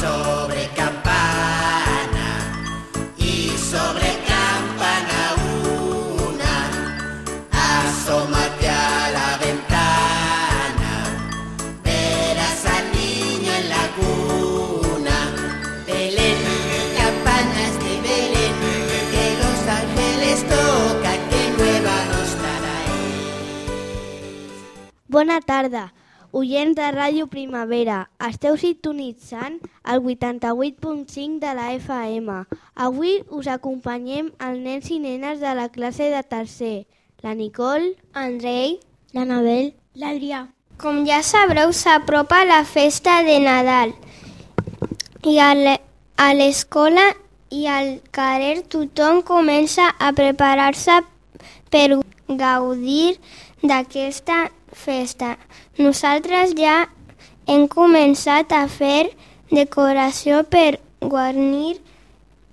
sobre campana y sobre campana una. Asómate a la ventana, verás al niño en la cuna. Belén, campanas de Belén, que los ángeles tocan, que nueva nos trae. Bona tarda, oients de Ràdio Primavera. Esteu sintonitzant el 88.5 de la FM. Avui us acompanyem els nens i nenes de la classe de tercer. La Nicole, Andrei, l'Anabel, l'Adrià. Com ja sabreu, s'apropa la festa de Nadal i a l'e- a l'escola i al carrer tothom comença a preparar-se per gaudir d'aquesta festa. Nosaltres ja hem començat a fer decoració per guarnir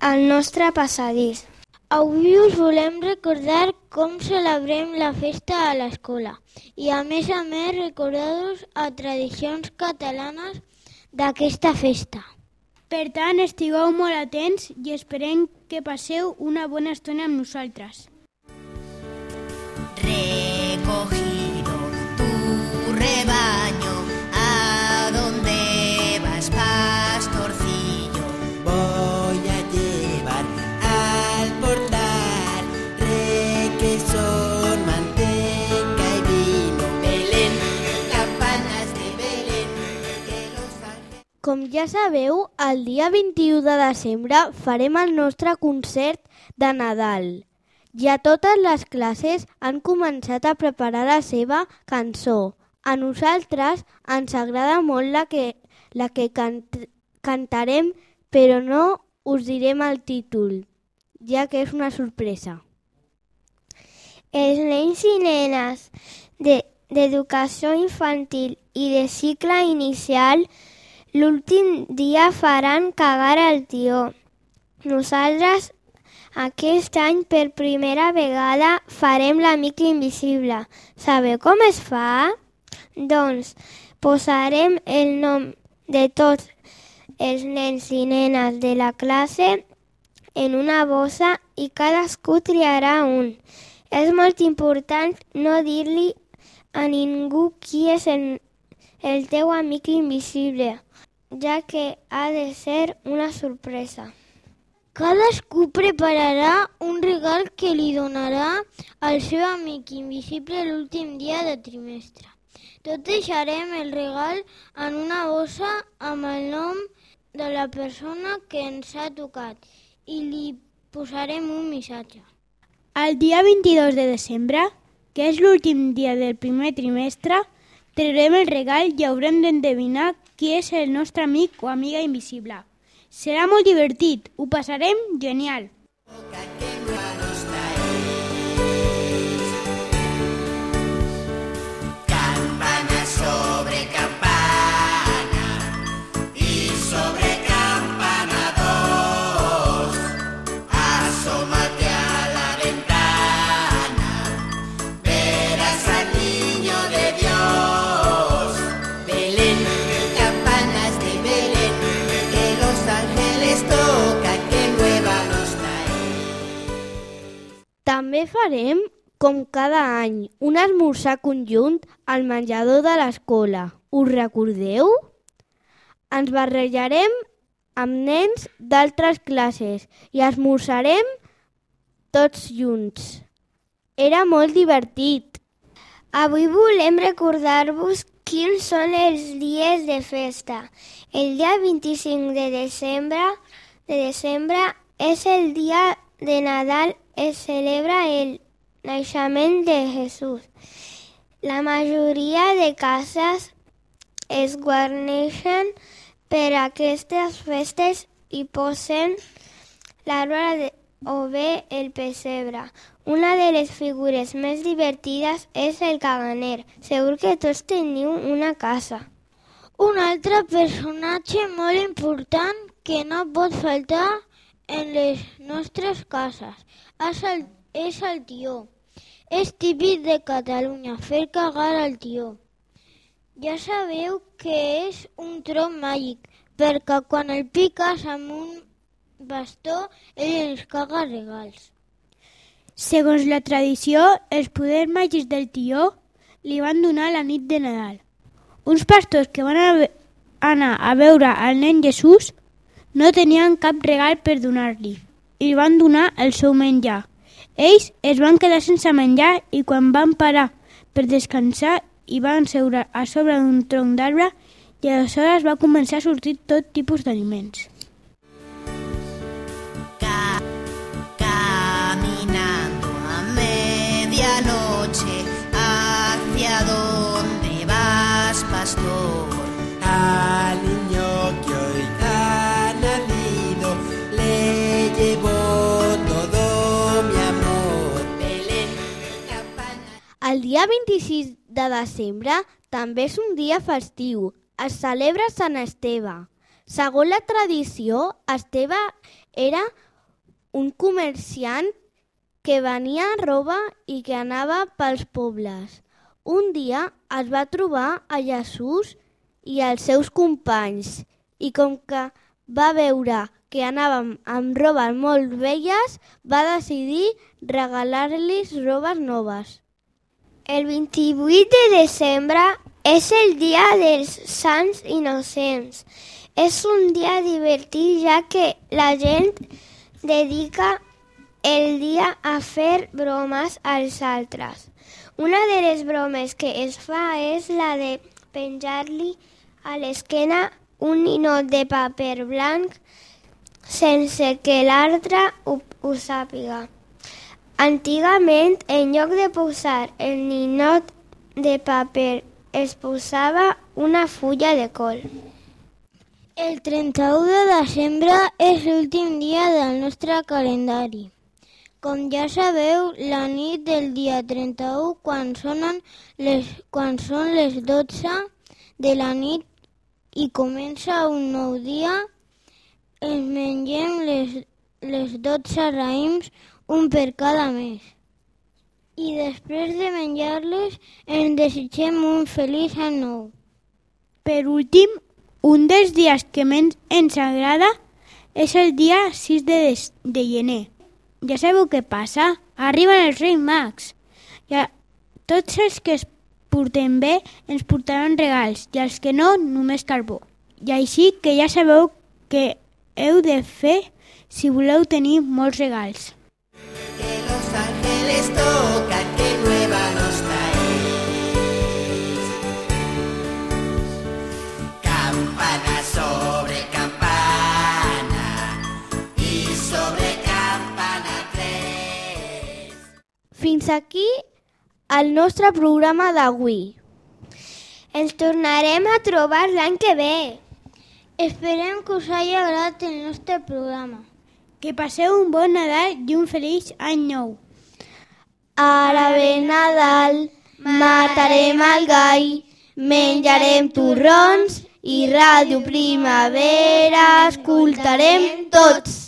el nostre passadís. Avui us volem recordar com celebrem la festa a l'escola i a més a més recordar-vos a tradicions catalanes d'aquesta festa. Per tant, estigueu molt atents i esperem que passeu una bona estona amb nosaltres. Com ja sabeu, el dia 21 de desembre farem el nostre concert de Nadal. Ja totes les classes han començat a preparar la seva cançó. A nosaltres ens agrada molt la que, la que cant, cantarem, però no us direm el títol, ja que és una sorpresa. Els nens i nenes de- d'educació infantil i de cicle inicial l'últim dia faran cagar al tió. Nosaltres aquest any per primera vegada farem l'amic invisible. Sabeu com es fa? Doncs posarem el nom de tots els nens i nenes de la classe en una bossa i cadascú triarà un. És molt important no dir-li a ningú qui és el, el teu amic invisible, ja que ha de ser una sorpresa. Cadascú prepararà un regal que li donarà al seu amic invisible l'últim dia de trimestre. Tot deixarem el regal en una bossa amb el nom de la persona que ens ha tocat i li posarem un missatge. El dia 22 de desembre, que és l'últim dia del primer trimestre, traurem el regal i haurem d'endevinar qui és el nostre amic o amiga invisible. Serà molt divertit, ho passarem genial. Campana També farem, com cada any, un esmorzar conjunt al menjador de l'escola. Us recordeu? Ens barrejarem amb nens d'altres classes i esmorzarem tots junts. Era molt divertit. Avui volem recordar-vos quins són els dies de festa. El dia 25 de desembre, de desembre és el dia de Nadal, es celebra el naixement de Jesús. La majoria de cases es guarneixen per aquestes festes i posen l'arbre o bé el pessebre. Una de les figures més divertides és el caganer. Segur que tots teniu una casa. Un altre personatge molt important que no pot faltar en les nostres cases és el, és el tió. És típic de Catalunya fer cagar al tió. Ja sabeu que és un tronc màgic perquè quan el piques amb un bastó, ell ens caga regals. Segons la tradició, els poders màgics del tió li van donar la nit de Nadal. Uns pastors que van a anar a veure al nen Jesús no tenien cap regal per donar-li i van donar el seu menjar. Ells es van quedar sense menjar i quan van parar per descansar i van seure a sobre d'un tronc d'arbre i aleshores va començar a sortir tot tipus d'aliments. Dia 26 de desembre també és un dia festiu. Es celebra Sant Esteve. Segons la tradició, Esteve era un comerciant que venia roba i que anava pels pobles. Un dia es va trobar a Jesús i els seus companys i com que va veure que anàvem amb robes molt velles, va decidir regalar-los robes noves. El 28 de desembre és el dia dels Sants Innocents. És un dia divertit ja que la gent dedica el dia a fer bromes als altres. Una de les bromes que es fa és la de penjar-li a l'esquena un ninot de paper blanc sense que l'altre ho, ho sàpiga. Antigament, en lloc de posar el ninot de paper, es posava una fulla de col. El 31 de desembre és l'últim dia del nostre calendari. Com ja sabeu, la nit del dia 31, quan, sonen les, quan són les 12 de la nit i comença un nou dia, ens mengem les, les 12 raïms, un per cada mes. I després de menjar-les, ens desitgem un feliç any nou. Per últim, un dels dies que menys ens agrada és el dia 6 de, de gener. Ja sabeu què passa? Arriben els Reis Mags. Ja, tots els que es portem bé ens portaran regals i els que no, només carbó. I així que ja sabeu què heu de fer si voleu tenir molts regals. Ángeles tocan, que nueva nos traéis. Campana sobre campana y sobre campana tres. Fins aquí el nostre programa d'avui. Ens tornarem a trobar l'any que ve. Esperem que us hagi agradat el nostre programa. Que passeu un bon Nadal i un feliç any nou. Ara ve Nadal, matarem el gall, menjarem torrons i Ràdio Primavera escoltarem tots.